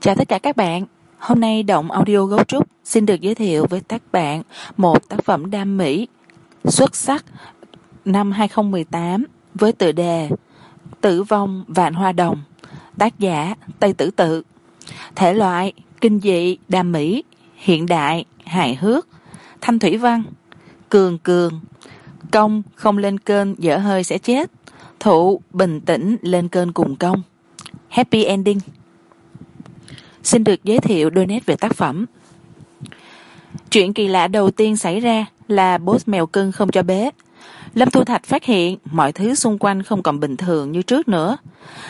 chào tất cả các bạn. Hôm nay động audio gấu trúc xin được giới thiệu với các bạn một tác phẩm đam mỹ xuất sắc năm hai nghìn mười tám với tựa đề tử vong vạn hoa đồng, tác giả tây tử tự. Thể loại kinh dị, đam mỹ, hiện đại, hài hước, thanh thủy văn, cường cường. Công không lên kênh dở hơi sẽ chết. Thụ bình tĩnh lên kênh cùng công. Happy ending xin được giới thiệu đôi nét về tác phẩm. Chuyện kỳ lạ đầu tiên xảy ra là bố mèo cưng không cho bế. Lâm thu thạch phát hiện mọi thứ xung quanh không còn bình thường như trước nữa.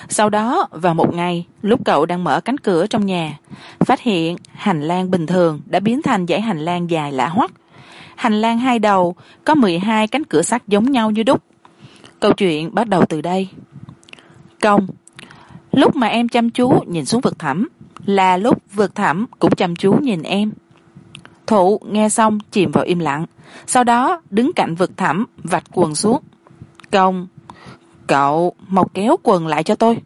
Sau đó, vào một ngày, lúc cậu đang mở cánh cửa trong nhà, phát hiện hành lang bình thường đã biến thành dãy hành lang dài lạ hoắc. Hành lang hai đầu có mười hai cánh cửa sắt giống nhau như đúc. Câu chuyện bắt đầu từ đây. Công, lúc mà em chăm chú nhìn xuống vực thẳm là lúc vượt thẳm cũng chăm chú nhìn em. Thụ nghe xong chìm vào im lặng, sau đó đứng cạnh vực thẳm, vạch quần xuống. Công, cậu mau kéo quần lại cho tôi.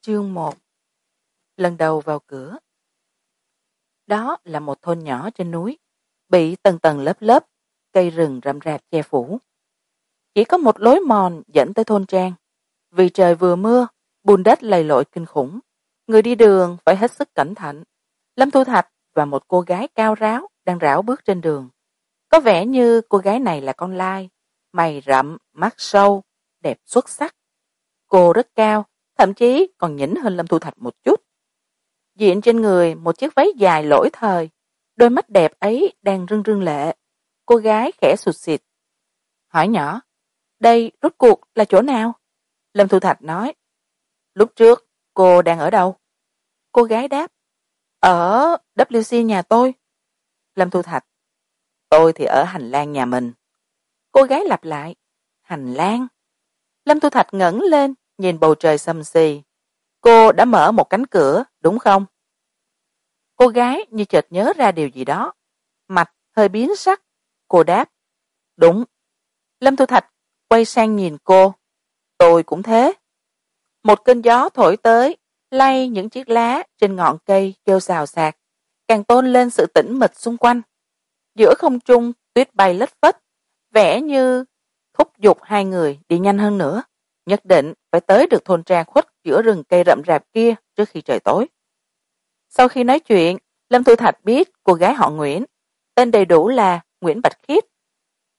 Chương một. Lần đầu vào cửa. Đó là một thôn nhỏ trên núi, bị tầng tầng lớp lớp cây rừng rậm rạp che phủ. Chỉ có một lối mòn dẫn tới thôn trang. Vì trời vừa mưa bùn đất lầy lội kinh khủng. Người đi đường phải hết sức cẩn thận. Lâm thu thạch và một cô gái cao ráo đang rảo bước trên đường. Có vẻ như cô gái này là con lai, mày rậm, mắt sâu, đẹp xuất sắc. Cô rất cao, thậm chí còn nhỉnh hơn lâm thu thạch một chút. Diện trên người một chiếc váy dài lỗi thời, đôi mắt đẹp ấy đang rưng rưng lệ. Cô gái khẽ sụt xịt. Hỏi nhỏ, đây rốt cuộc là chỗ nào? Lâm thu thạch nói lúc trước, cô đang ở đâu? Cô gái đáp, ở wc nhà tôi. Lâm thu thạch, tôi thì ở hành lang nhà mình. Cô gái lặp lại, hành lang. Lâm thu thạch ngẩng lên, nhìn bầu trời xâm xì. Cô đã mở một cánh cửa, đúng không? Cô gái như chợt nhớ ra điều gì đó. Mặt hơi biến sắc, cô đáp, đúng. Lâm thu thạch quay sang nhìn cô. Tôi cũng thế một cơn gió thổi tới, lay những chiếc lá trên ngọn cây kêu xào xạc, càng tôn lên sự tĩnh mịch xung quanh. Giữa không trung tuyết bay lất phất, vẻ như thúc giục hai người đi nhanh hơn nữa, nhất định phải tới được thôn trang khuất giữa rừng cây rậm rạp kia trước khi trời tối. Sau khi nói chuyện, lâm thu thạch biết cô gái họ nguyễn, tên đầy đủ là nguyễn bạch khiết.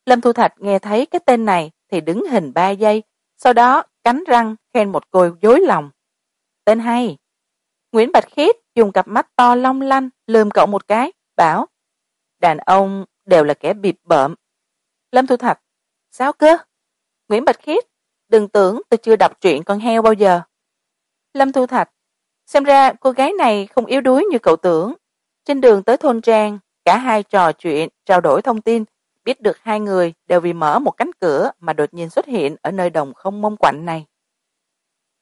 Lâm thu thạch nghe thấy cái tên này thì đứng hình ba giây, sau đó cánh răng khen một cô dối lòng. Tên hay. Nguyễn bạch khiết dùng cặp mắt to long lanh lườm cậu một cái, bảo, đàn ông đều là kẻ bịp bợm. Lâm thu thạch, sao cơ? Nguyễn bạch khiết, đừng tưởng tôi chưa đọc truyện con heo bao giờ. Lâm thu thạch, xem ra cô gái này không yếu đuối như cậu tưởng. Trên đường tới thôn trang, cả hai trò chuyện, trao đổi thông tin biết được hai người đều vì mở một cánh cửa mà đột nhiên xuất hiện ở nơi đồng không mông quạnh này.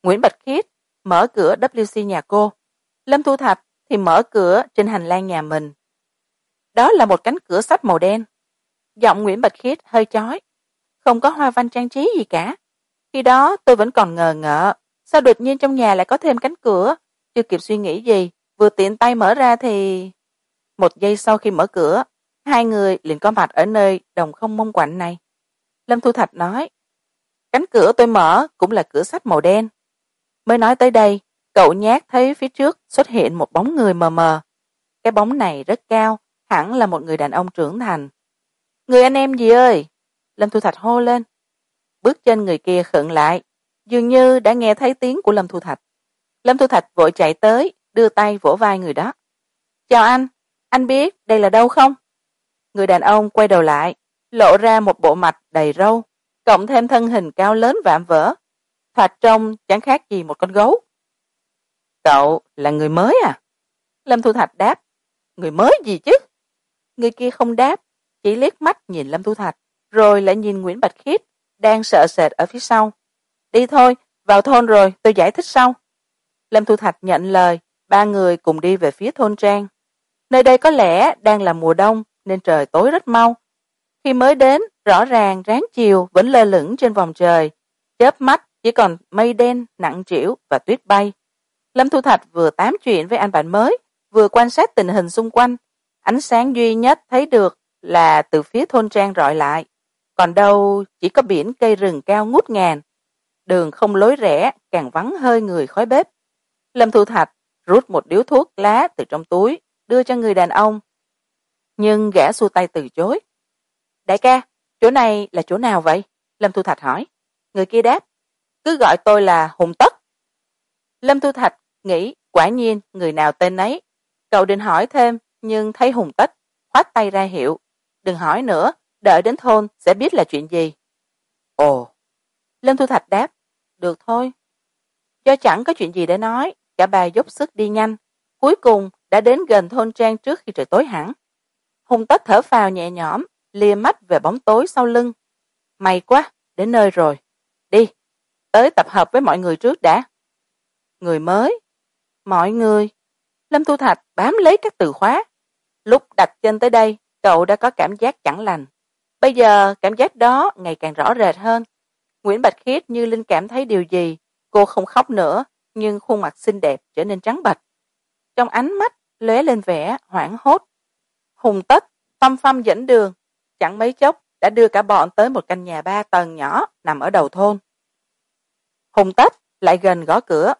Nguyễn bạch khiết mở cửa wc nhà cô. Lâm thu thạch thì mở cửa trên hành lang nhà mình. Đó là một cánh cửa sắt màu đen. Giọng nguyễn bạch khiết hơi chói. Không có hoa văn trang trí gì cả. Khi đó tôi vẫn còn ngờ ngợ sao đột nhiên trong nhà lại có thêm cánh cửa? Chưa kịp suy nghĩ gì, vừa tiện tay mở ra thì một giây sau khi mở cửa hai người liền có mặt ở nơi đồng không mông quạnh này. Lâm thu thạch nói, cánh cửa tôi mở cũng là cửa sắt màu đen. Mới nói tới đây, cậu nhát thấy phía trước xuất hiện một bóng người mờ mờ. Cái bóng này rất cao, hẳn là một người đàn ông trưởng thành. Người anh em gì ơi? Lâm thu thạch hô lên. Bước chân người kia khựng lại, dường như đã nghe thấy tiếng của lâm thu thạch. Lâm thu thạch vội chạy tới, đưa tay vỗ vai người đó. Chào anh anh biết đây là đâu không? Người đàn ông quay đầu lại, lộ ra một bộ mặt đầy râu, cộng thêm thân hình cao lớn vạm vỡ. Thoạt trông chẳng khác gì một con gấu. Cậu là người mới à? Lâm thu thạch đáp. Người mới gì chứ? Người kia không đáp, chỉ liếc mắt nhìn lâm thu thạch, rồi lại nhìn nguyễn bạch khiết đang sợ sệt ở phía sau. Đi thôi, vào thôn rồi, tôi giải thích sau. Lâm thu thạch nhận lời, ba người cùng đi về phía thôn trang. Nơi đây có lẽ đang là mùa đông nên trời tối rất mau. Khi mới đến, rõ ràng ráng chiều vẫn lơ lửng trên vòng trời. Chớp mắt, chỉ còn mây đen, nặng trĩu và tuyết bay. Lâm thu thạch vừa tám chuyện với anh bạn mới, vừa quan sát tình hình xung quanh. Ánh sáng duy nhất thấy được là từ phía thôn trang rọi lại. Còn đâu, chỉ có biển cây rừng cao ngút ngàn. Đường không lối rẽ, càng vắng hơi người khói bếp. Lâm thu thạch rút một điếu thuốc lá từ trong túi, đưa cho người đàn ông nhưng gã xua tay từ chối. Đại ca, chỗ này là chỗ nào vậy? Lâm thu thạch hỏi. Người kia đáp, cứ gọi tôi là hùng tất. Lâm thu thạch nghĩ, quả nhiên người nào tên ấy. Cậu định hỏi thêm, nhưng thấy hùng tất, khoát tay ra hiệu. Đừng hỏi nữa, đợi đến thôn sẽ biết là chuyện gì. Ồ. Lâm thu thạch đáp, được thôi. Do chẳng có chuyện gì để nói, cả ba dốc sức đi nhanh. Cuối cùng đã đến gần thôn trang trước khi trời tối hẳn hùng tất thở phào nhẹ nhõm, lia mắt về bóng tối sau lưng. May quá, đến nơi rồi. Đi, tới tập hợp với mọi người trước đã. Người mới. Mọi người. Lâm thu thạch bám lấy các từ khóa. Lúc đặt chân tới đây, cậu đã có cảm giác chẳng lành. Bây giờ, cảm giác đó ngày càng rõ rệt hơn. Nguyễn bạch khiết như linh cảm thấy điều gì, cô không khóc nữa, nhưng khuôn mặt xinh đẹp trở nên trắng bệch trong ánh mắt lóe lên vẻ hoảng hốt hùng tất phăm phăm dẫn đường. Chẳng mấy chốc, đã đưa cả bọn tới một căn nhà ba tầng nhỏ nằm ở đầu thôn. Hùng tất lại gần gõ cửa.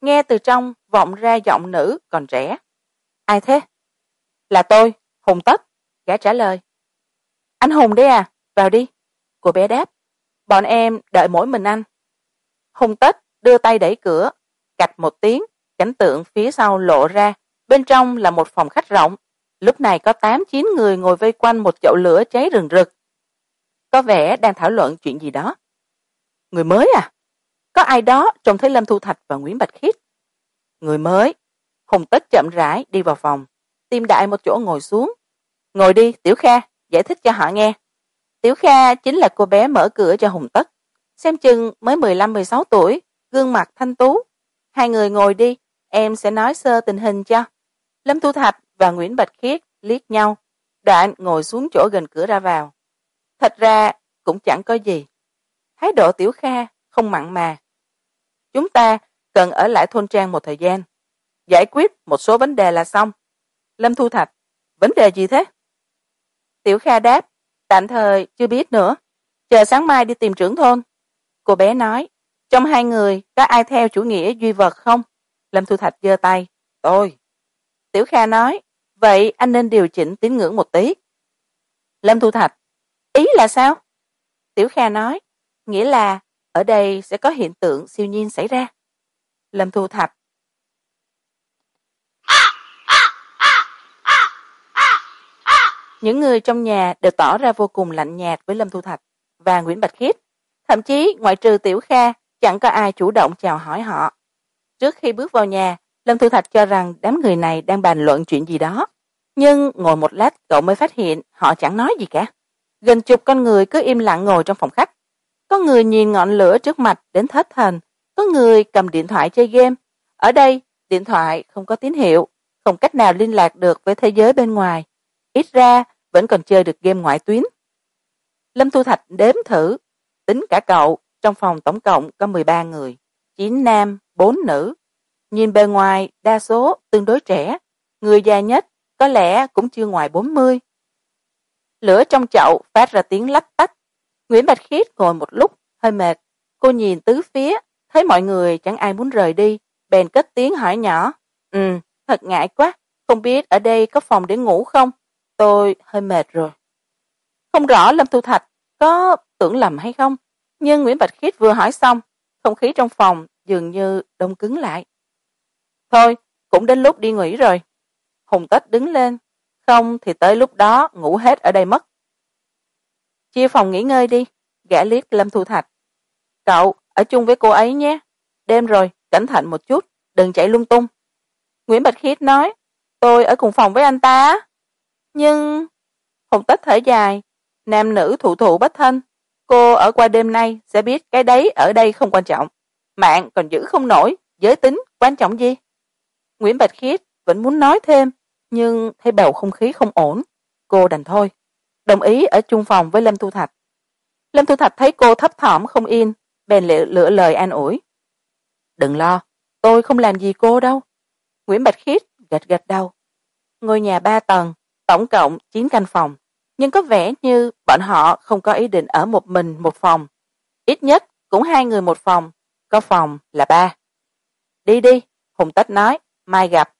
Nghe từ trong, vọng ra giọng nữ còn trẻ. Ai thế? Là tôi, hùng tất. Gã trả lời. Anh hùng đấy à vào đi. Cô bé đáp. Bọn em đợi mỗi mình anh. Hùng tất đưa tay đẩy cửa, cạch một tiếng, cảnh tượng phía sau lộ ra. Bên trong là một phòng khách rộng lúc này có tám, chín người ngồi vây quanh một chậu lửa cháy rừng rực. Có vẻ đang thảo luận chuyện gì đó. Người mới à? Có ai đó trông thấy lâm thu thạch và nguyễn bạch khiết? Người mới. Hùng tất chậm rãi đi vào phòng. Tìm đại một chỗ ngồi xuống. Ngồi đi, tiểu kha, giải thích cho họ nghe. Tiểu kha chính là cô bé mở cửa cho hùng tất. Xem chừng mới mười lăm, mười sáu tuổi, gương mặt thanh tú. Hai người ngồi đi, em sẽ nói sơ tình hình cho. Lâm thu thạch và nguyễn bạch khiết liếc nhau đoạn ngồi xuống chỗ gần cửa ra vào. Thật ra, cũng chẳng có gì. Thái độ tiểu kha không mặn mà. Chúng ta cần ở lại thôn trang một thời gian. Giải quyết một số vấn đề là xong. Lâm thu thạch, vấn đề gì thế? Tiểu kha đáp, tạm thời chưa biết nữa. Chờ sáng mai đi tìm trưởng thôn. Cô bé nói, trong hai người có ai theo chủ nghĩa duy vật không? Lâm thu thạch giơ tay, tôi. Tiểu kha nói vậy anh nên điều chỉnh tín ngưỡng một tí. Lâm thu thạch, ý là sao? Tiểu kha nói, nghĩa là ở đây sẽ có hiện tượng siêu nhiên xảy ra. Lâm thu thạch, những người trong nhà đều tỏ ra vô cùng lạnh nhạt với lâm thu thạch và nguyễn bạch khiết. Thậm chí, ngoại trừ tiểu kha, chẳng có ai chủ động chào hỏi họ. Trước khi bước vào nhà lâm thu thạch cho rằng đám người này đang bàn luận chuyện gì đó. Nhưng ngồi một lát, cậu mới phát hiện họ chẳng nói gì cả. Gần chục con người cứ im lặng ngồi trong phòng khách. Có người nhìn ngọn lửa trước mặt đến thất thần. Có người cầm điện thoại chơi game. Ở đây, điện thoại không có tín hiệu. Không cách nào liên lạc được với thế giới bên ngoài. Ít ra, vẫn còn chơi được game ngoại tuyến. Lâm thu thạch đếm thử. Tính cả cậu, trong phòng tổng cộng có mười ba người. Chín nam, bốn nữ nhìn bề ngoài, đa số tương đối trẻ, người già nhất có lẽ cũng chưa ngoài bốn mươi. Lửa trong chậu phát ra tiếng lách tách. Nguyễn bạch khiết ngồi một lúc, hơi mệt. Cô nhìn tứ phía, thấy mọi người chẳng ai muốn rời đi, bèn cất tiếng hỏi nhỏ. Ừ thật ngại quá, không biết ở đây có phòng để ngủ không? Tôi hơi mệt rồi. Không rõ lâm thu thạch có tưởng lầm hay không, nhưng nguyễn bạch khiết vừa hỏi xong, không khí trong phòng dường như đông cứng lại thôi, cũng đến lúc đi nghỉ rồi. Hùng tết đứng lên. Không thì tới lúc đó ngủ hết ở đây mất. Chia phòng nghỉ ngơi đi, gã liếc lâm thu thạch. Cậu, ở chung với cô ấy nhé. Đêm rồi, cẩn thận một chút, đừng chạy lung tung. Nguyễn bạch khiết nói, tôi ở cùng phòng với anh ta nhưng hùng tất thở dài, nam nữ thụ thụ bất thân, cô ở qua đêm nay sẽ biết cái đấy ở đây không quan trọng. Mạng còn giữ không nổi, giới tính quan trọng gì? Nguyễn bạch khiết vẫn muốn nói thêm, nhưng thấy bầu không khí không ổn, cô đành thôi. Đồng ý ở chung phòng với lâm thu thạch. Lâm thu thạch thấy cô thấp thỏm không yên, bèn lựa lời an ủi. Đừng lo, tôi không làm gì cô đâu. Nguyễn bạch khiết gật gật đầu. Ngôi nhà ba tầng, tổng cộng chín căn phòng, nhưng có vẻ như bọn họ không có ý định ở một mình một phòng. Ít nhất cũng hai người một phòng, có phòng là ba. Đi đi, hùng tách nói mai gặp.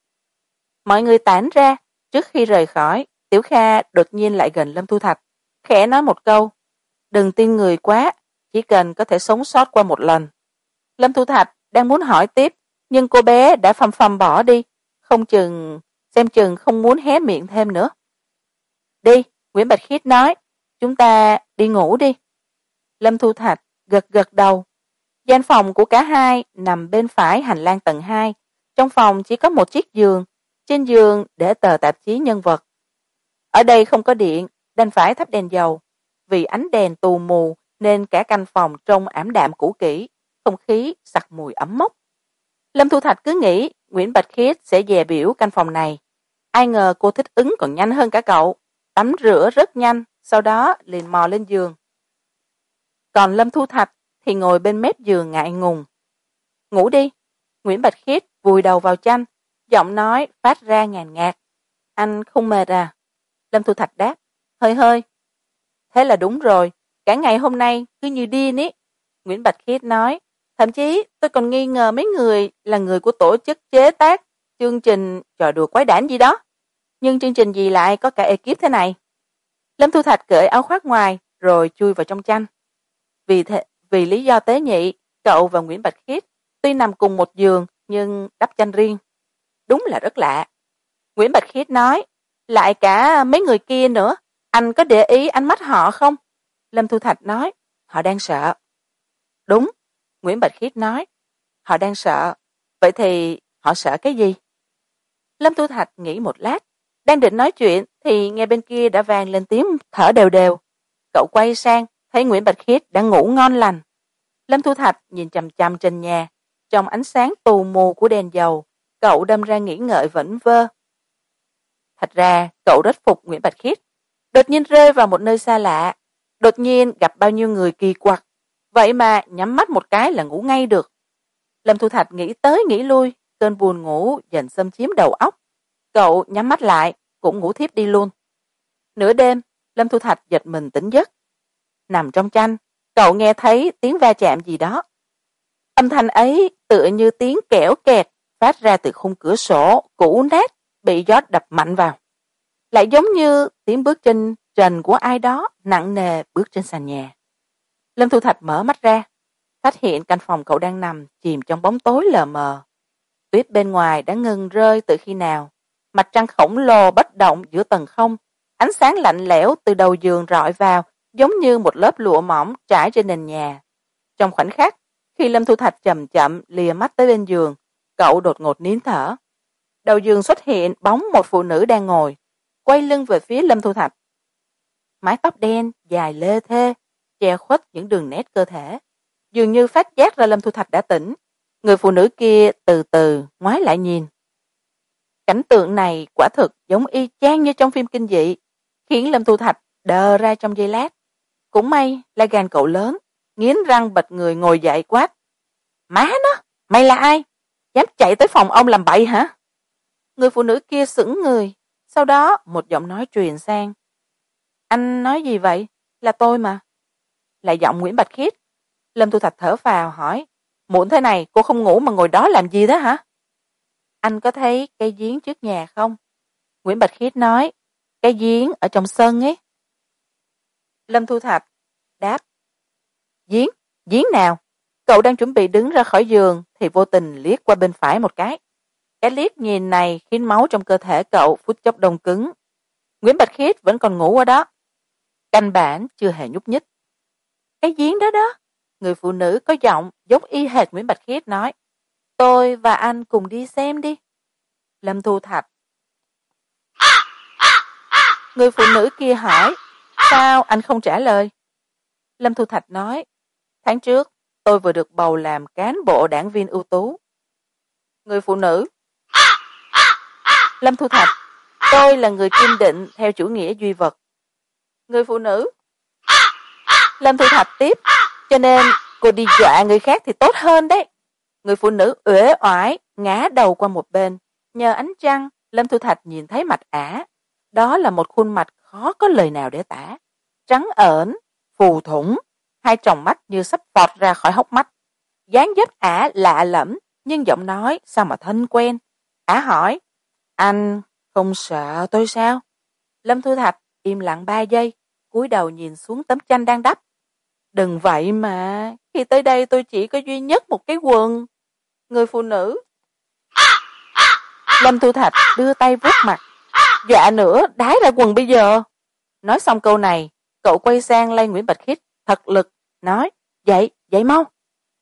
Mọi người tản ra, trước khi rời khỏi, tiểu kha đột nhiên lại gần lâm thu thạch, khẽ nói một câu. Đừng tin người quá, chỉ cần có thể sống sót qua một lần. Lâm thu thạch đang muốn hỏi tiếp, nhưng cô bé đã phầm phầm bỏ đi, không chừng, xem chừng không muốn hé miệng thêm nữa. Đi, nguyễn bạch khiết nói, chúng ta đi ngủ đi. Lâm thu thạch gật gật đầu. Gian phòng của cả hai nằm bên phải hành lang tầng hai trong phòng chỉ có một chiếc giường, trên giường để tờ tạp chí nhân vật. Ở đây không có điện, đành phải thắp đèn dầu. Vì ánh đèn tù mù nên cả căn phòng trông ảm đạm cũ kỹ, không khí sặc mùi ấm mốc. Lâm thu thạch cứ nghĩ nguyễn bạch khiết sẽ dè biểu căn phòng này. Ai ngờ cô thích ứng còn nhanh hơn cả cậu. Tắm rửa rất nhanh, sau đó liền mò lên giường. Còn lâm thu thạch thì ngồi bên mép giường ngại ngùng. Ngủ đi, nguyễn bạch khiết vùi đầu vào chăn giọng nói phát ra ngàn ngạt. Anh không mệt à? Lâm thu thạch đáp, hơi hơi. Thế là đúng rồi, cả ngày hôm nay cứ như điên ý. Nguyễn bạch khiết nói, thậm chí tôi còn nghi ngờ mấy người là người của tổ chức chế tác chương trình trò đùa quái đản gì đó. Nhưng chương trình gì lại có cả ekip thế này? Lâm thu thạch cởi áo khoác ngoài rồi chui vào trong chăn vì thế, vì lý do tế nhị, cậu và nguyễn bạch khiết tuy nằm cùng một giường nhưng đắp chanh riêng. Đúng là rất lạ. Nguyễn bạch khiết nói, lại cả mấy người kia nữa, anh có để ý ánh mắt họ không? Lâm thu thạch nói, họ đang sợ. Đúng, nguyễn bạch khiết nói, họ đang sợ. Vậy thì họ sợ cái gì? Lâm thu thạch nghĩ một lát, đang định nói chuyện thì nghe bên kia đã vang lên tiếng thở đều đều. Cậu quay sang, thấy nguyễn bạch khiết đang ngủ ngon lành. Lâm thu thạch nhìn chằm chằm trên nhà trong ánh sáng tù mù của đèn dầu cậu đâm ra nghĩ ngợi vẩn vơ. Thật ra cậu rất phục nguyễn bạch khiết. Đột nhiên rơi vào một nơi xa lạ. Đột nhiên gặp bao nhiêu người kỳ quặc. Vậy mà nhắm mắt một cái là ngủ ngay được. Lâm thu thạch nghĩ tới nghĩ lui cơn buồn ngủ dần xâm chiếm đầu óc. Cậu nhắm mắt lại cũng ngủ thiếp đi luôn. Nửa đêm lâm thu thạch giật mình tỉnh giấc. Nằm trong chanh, cậu nghe thấy tiếng va chạm gì đó âm thanh ấy tựa như tiếng kẽo kẹt phát ra từ khung cửa sổ, cũ nát, bị gió đập mạnh vào. Lại giống như tiếng bước chân trần của ai đó nặng nề bước trên sàn nhà. Lâm thu thạch mở mắt ra, phát hiện căn phòng cậu đang nằm chìm trong bóng tối lờ mờ. Tuyết bên ngoài đã ngừng rơi từ khi nào? Mặt trăng khổng lồ bất động giữa tầng không, ánh sáng lạnh lẽo từ đầu giường rọi vào, giống như một lớp lụa mỏng trải trên nền nhà. Trong khoảnh khắc khi lâm thu thạch chậm chậm lìa mắt tới bên giường, cậu đột ngột nín thở. Đầu giường xuất hiện bóng một phụ nữ đang ngồi, quay lưng về phía lâm thu thạch. Mái tóc đen, dài lê thê, che khuất những đường nét cơ thể. Dường như phát giác ra lâm thu thạch đã tỉnh, người phụ nữ kia từ từ ngoái lại nhìn. Cảnh tượng này quả thực giống y chang như trong phim kinh dị, khiến lâm thu thạch đờ ra trong giây lát. Cũng may là gan cậu lớn nghiến răng bật người ngồi dậy quát. Má nó, mày là ai? Dám chạy tới phòng ông làm bậy hả? Người phụ nữ kia sững người. Sau đó một giọng nói truyền sang. Anh nói gì vậy? Là tôi mà. Lại giọng nguyễn bạch khiết. Lâm thu thạch thở phào hỏi. Muộn thế này, cô không ngủ mà ngồi đó làm gì đó hả? Anh có thấy cây giếng trước nhà không? Nguyễn bạch khiết nói. Cây giếng ở trong sân ấy. Lâm thu thạch đáp giếng giếng nào? Cậu đang chuẩn bị đứng ra khỏi giường thì vô tình liếc qua bên phải một cái. Cái liếc nhìn này khiến máu trong cơ thể cậu phút chốc đông cứng. Nguyễn bạch khiết vẫn còn ngủ ở đó. Canh bản chưa hề nhúc nhích. Cái giếng đó đó, người phụ nữ có giọng giống y hệt nguyễn bạch khiết nói. Tôi và anh cùng đi xem đi. Lâm thu thạch. Người phụ nữ kia hỏi, sao anh không trả lời? Lâm thu thạch nói tháng trước, tôi vừa được bầu làm cán bộ đảng viên ưu tú. Người phụ nữ, lâm thu thạch, tôi là người kiên định theo chủ nghĩa duy vật. Người phụ nữ, lâm thu thạch tiếp, cho nên cô đi dọa người khác thì tốt hơn đấy. Người phụ nữ uể oải, ngã đầu qua một bên. Nhờ ánh trăng, lâm thu thạch nhìn thấy mặt ả. Đó là một khuôn mặt khó có lời nào để tả. Trắng ởn phù thủng hai tròng mắt như sắp vọt ra khỏi hốc mắt. Dáng dấp ả lạ lẫm, nhưng giọng nói sao mà thân quen? Ả hỏi, anh không sợ tôi sao? Lâm thu thạch im lặng ba giây, cúi đầu nhìn xuống tấm tranh đang đắp. Đừng vậy mà, khi tới đây tôi chỉ có duy nhất một cái quần, người phụ nữ. Lâm thu thạch đưa tay vuốt mặt. Dọa nữa, đái ra quần bây giờ. Nói xong câu này, cậu quay sang lay nguyễn bạch Khít thật lực, nói dậy dậy mau.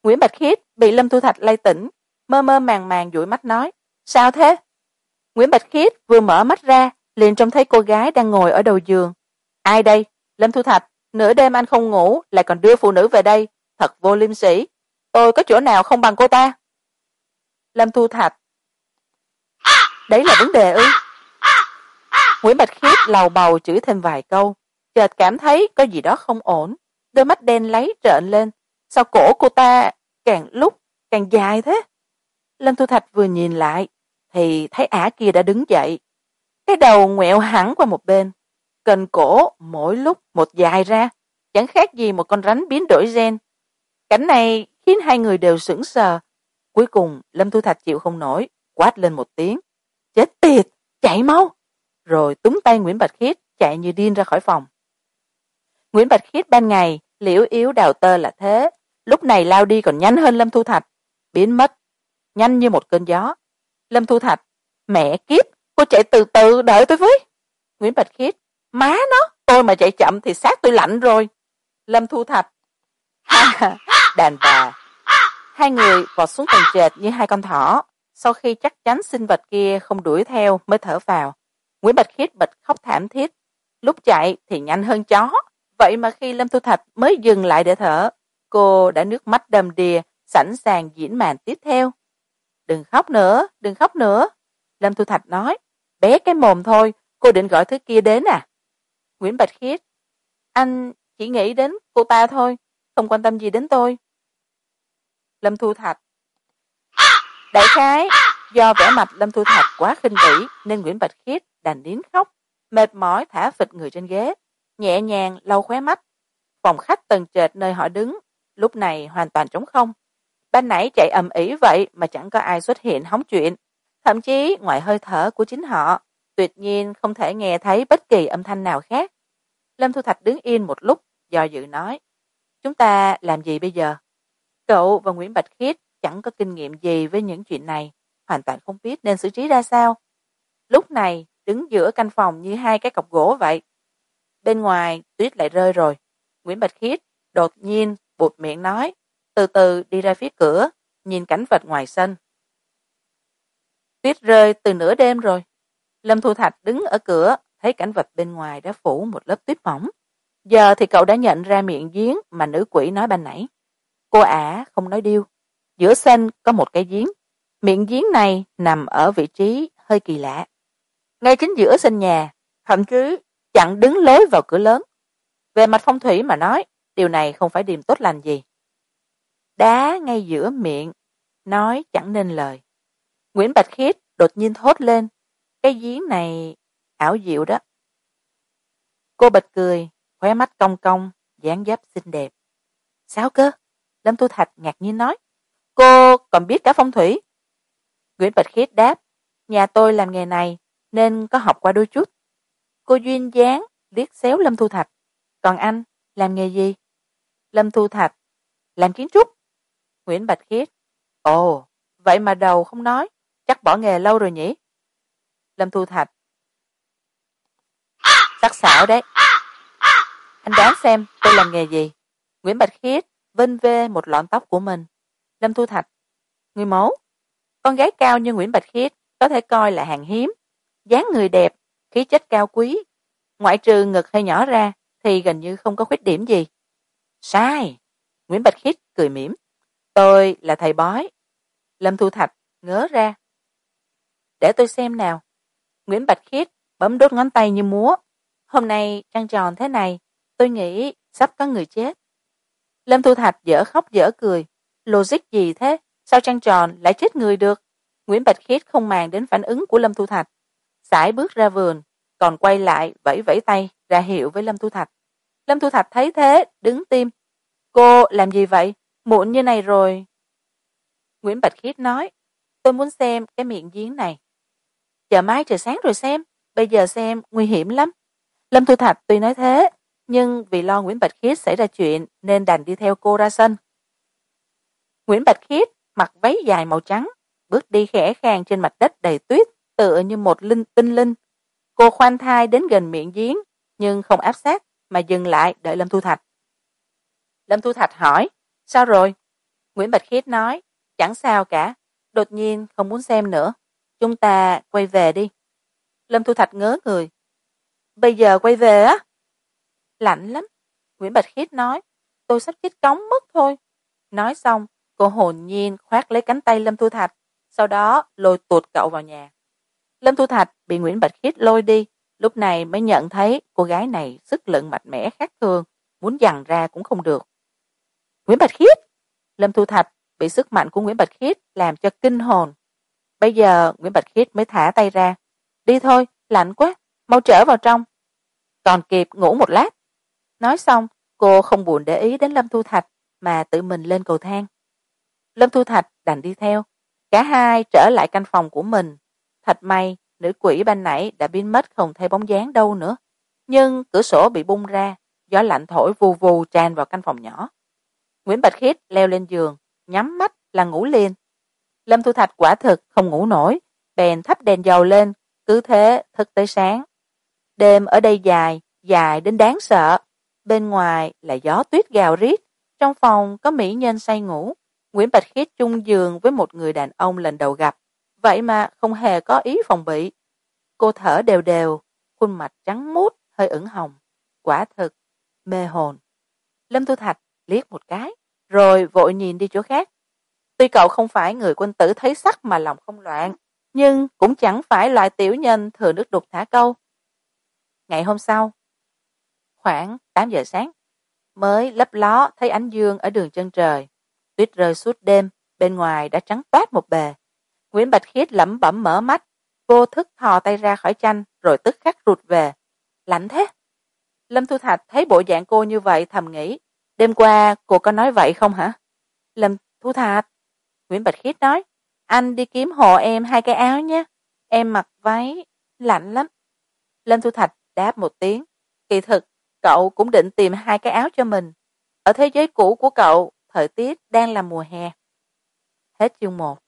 Nguyễn bạch khiết bị lâm thu thạch lay tỉnh, mơ mơ màng màng dụi mắt nói, sao thế? Nguyễn bạch khiết vừa mở mắt ra, liền trông thấy cô gái đang ngồi ở đầu giường. Ai đây? Lâm thu thạch, nửa đêm anh không ngủ, lại còn đưa phụ nữ về đây. Thật vô liêm sỉ. Tôi có chỗ nào không bằng cô ta? Lâm thu thạch. Đấy là vấn đề ư? Nguyễn bạch khiết lầu bầu chửi thêm vài câu, chợt cảm thấy có gì đó không ổn đôi mắt đen lấy trợn lên. Sao cổ cô ta càng lúc càng dài thế? Lâm thu thạch vừa nhìn lại, thì thấy ả kia đã đứng dậy. Cái đầu ngoẹo hẳn qua một bên. Cần cổ mỗi lúc một dài ra, chẳng khác gì một con rắn biến đổi gen. Cảnh này khiến hai người đều sững sờ. Cuối cùng, lâm thu thạch chịu không nổi, quát lên một tiếng. Chết tiệt, chạy mau! Rồi túm tay nguyễn bạch khiết chạy như điên ra khỏi phòng nguyễn bạch khiết ban ngày, liễu yếu đào tơ là thế. Lúc này lao đi còn nhanh hơn lâm thu thạch. Biến mất. Nhanh như một cơn gió. Lâm thu thạch, mẹ kiếp, cô chạy từ từ đợi tôi với. Nguyễn bạch khiết, má nó, tôi mà chạy chậm thì xác tôi lạnh rồi. Lâm thu thạch đàn bà. Hai người vọt xuống tầng trệt như hai con thỏ. Sau khi chắc chắn sinh vật kia không đuổi theo mới thở vào. Nguyễn bạch khiết bật khóc thảm thiết. Lúc chạy thì nhanh hơn chó vậy mà khi lâm thu thạch mới dừng lại để thở, cô đã nước mắt đầm đìa, sẵn sàng diễn màn tiếp theo. Đừng khóc nữa, đừng khóc nữa, lâm thu thạch nói. Bé cái mồm thôi, cô định gọi thứ kia đến à? Nguyễn bạch khiết. Anh chỉ nghĩ đến cô ta thôi, không quan tâm gì đến tôi. Lâm thu thạch. Đại khái, do vẻ mặt lâm thu thạch quá khinh bỉ, nên nguyễn bạch khiết đành nín khóc, mệt mỏi thả phịch người trên ghế nhẹ nhàng lau khóe mắt. Phòng khách tầng trệt nơi họ đứng, lúc này hoàn toàn trống không. Ban nãy chạy ầm ĩ vậy mà chẳng có ai xuất hiện hóng chuyện. Thậm chí, ngoài hơi thở của chính họ, tuyệt nhiên không thể nghe thấy bất kỳ âm thanh nào khác. Lâm thu thạch đứng yên một lúc, do dự nói, chúng ta làm gì bây giờ? Cậu và nguyễn bạch khiết chẳng có kinh nghiệm gì với những chuyện này, hoàn toàn không biết nên xử trí ra sao. Lúc này, đứng giữa căn phòng như hai cái cọc gỗ vậy bên ngoài tuyết lại rơi rồi. Nguyễn bạch khiết đột nhiên buột miệng nói, từ từ đi ra phía cửa, nhìn cảnh vật ngoài sân. Tuyết rơi từ nửa đêm rồi. Lâm thu thạch đứng ở cửa, thấy cảnh vật bên ngoài đã phủ một lớp tuyết mỏng. Giờ thì cậu đã nhận ra miệng giếng mà nữ quỷ nói ban nãy. Cô ả không nói điêu. Giữa sân có một cái giếng. Miệng giếng này nằm ở vị trí hơi kỳ lạ. Ngay chính giữa sân nhà, thậm chí chặn đứng lối vào cửa lớn. Về mặt phong thủy mà nói, điều này không phải điềm tốt lành gì. Đá ngay giữa miệng, nói chẳng nên lời. Nguyễn bạch khiết đột nhiên thốt lên, cái giếng này ảo diệu đó. Cô Bạch cười, khóe mắt cong cong, dáng dấp xinh đẹp. Sao cơ? Lâm thu thạch ngạc nhiên nói. Cô còn biết cả phong thủy? Nguyễn bạch khiết đáp. Nhà tôi làm nghề này nên có học qua đôi chút cô duyên dáng liếc xéo lâm thu thạch. Còn anh, làm nghề gì? Lâm thu thạch, làm kiến trúc. Nguyễn bạch khiết, ồ, vậy mà đầu không nói, chắc bỏ nghề lâu rồi nhỉ? Lâm thu thạch, sắc sảo đấy. Anh đoán xem tôi làm nghề gì. Nguyễn bạch khiết vênh vê một lọn tóc của mình. Lâm thu thạch, người mẫu, con gái cao như nguyễn bạch khiết có thể coi là hàng hiếm, dáng người đẹp khí chất cao quý. Ngoại trừ ngực hơi nhỏ ra, thì gần như không có khuyết điểm gì. Sai, nguyễn bạch khiết cười mỉm. Tôi là thầy bói. Lâm thu thạch ngớ ra. Để tôi xem nào. Nguyễn bạch khiết bấm đốt ngón tay như múa. Hôm nay trăng tròn thế này, tôi nghĩ sắp có người chết. Lâm thu thạch dở khóc dở cười. Logic gì thế? Sao trăng tròn lại chết người được? Nguyễn bạch khiết không màng đến phản ứng của lâm thu thạch sải bước ra vườn, còn quay lại vẫy vẫy tay ra hiệu với lâm thu thạch. Lâm thu thạch thấy thế, đứng tim. Cô, làm gì vậy? Muộn như này rồi. Nguyễn bạch khiết nói, tôi muốn xem cái miệng giếng này. Chờ mai trời sáng rồi xem. Bây giờ xem nguy hiểm lắm. Lâm thu thạch tuy nói thế, nhưng vì lo nguyễn bạch khiết xảy ra chuyện nên đành đi theo cô ra sân. Nguyễn bạch khiết mặc váy dài màu trắng, bước đi khẽ khàng trên mặt đất đầy tuyết tựa như một linh, tinh linh. Cô khoan thai đến gần miệng giếng, nhưng không áp sát, mà dừng lại đợi lâm thu thạch. Lâm thu thạch hỏi, sao rồi? Nguyễn bạch khiết nói, chẳng sao cả, đột nhiên không muốn xem nữa. Chúng ta quay về đi. Lâm thu thạch ngớ người. Bây giờ quay về á? Lạnh lắm, nguyễn bạch khiết nói. Tôi sắp chết cống mất thôi. Nói xong, cô hồn nhiên khoác lấy cánh tay lâm thu thạch, sau đó lôi tuột cậu vào nhà lâm thu thạch bị nguyễn bạch khiết lôi đi, lúc này mới nhận thấy cô gái này sức lực mạnh mẽ khác thường, muốn dằn ra cũng không được. Nguyễn bạch khiết! Lâm thu thạch bị sức mạnh của nguyễn bạch khiết làm cho kinh hồn. Bây giờ nguyễn bạch khiết mới thả tay ra. Đi thôi, lạnh quá, mau trở vào trong. Còn kịp ngủ một lát. Nói xong, cô không buồn để ý đến lâm thu thạch mà tự mình lên cầu thang. Lâm thu thạch đành đi theo. Cả hai trở lại căn phòng của mình thật may, nữ quỷ ban nãy đã biến mất không thấy bóng dáng đâu nữa. Nhưng cửa sổ bị bung ra, gió lạnh thổi vù vù tràn vào căn phòng nhỏ. Nguyễn bạch khiết leo lên giường, nhắm mắt là ngủ liền. Lâm thu thạch quả thực không ngủ nổi, bèn thắp đèn dầu lên, cứ thế thức tới sáng. Đêm ở đây dài dài đến đáng sợ. Bên ngoài là gió tuyết gào rít, trong phòng có mỹ nhân say ngủ. Nguyễn bạch khiết chung giường với một người đàn ông lần đầu gặp vậy mà không hề có ý phòng bị. Cô thở đều đều, khuôn mặt trắng muốt, hơi ửng hồng. Quả thực, mê hồn. Lâm thu thạch liếc một cái, rồi vội nhìn đi chỗ khác. Tuy cậu không phải người quân tử thấy sắc mà lòng không loạn, nhưng cũng chẳng phải loại tiểu nhân thừa nước đục thả câu. Ngày hôm sau, khoảng tám giờ sáng, mới lấp ló thấy ánh dương ở đường chân trời. Tuyết rơi suốt đêm, bên ngoài đã trắng toát một bề nguyễn bạch khiết lẩm bẩm mở mắt. Vô thức thò tay ra khỏi tranh rồi tức khắc rụt về. Lạnh thế. Lâm thu thạch thấy bộ dạng cô như vậy thầm nghĩ, đêm qua cô có nói vậy không hả? Lâm thu thạch nguyễn bạch khiết nói, anh đi kiếm hộ em hai cái áo nhé. Em mặc váy lạnh lắm. Lâm thu thạch đáp một tiếng, kỳ thực, cậu cũng định tìm hai cái áo cho mình. Ở thế giới cũ của cậu, thời tiết đang là mùa hè. Hết chương một.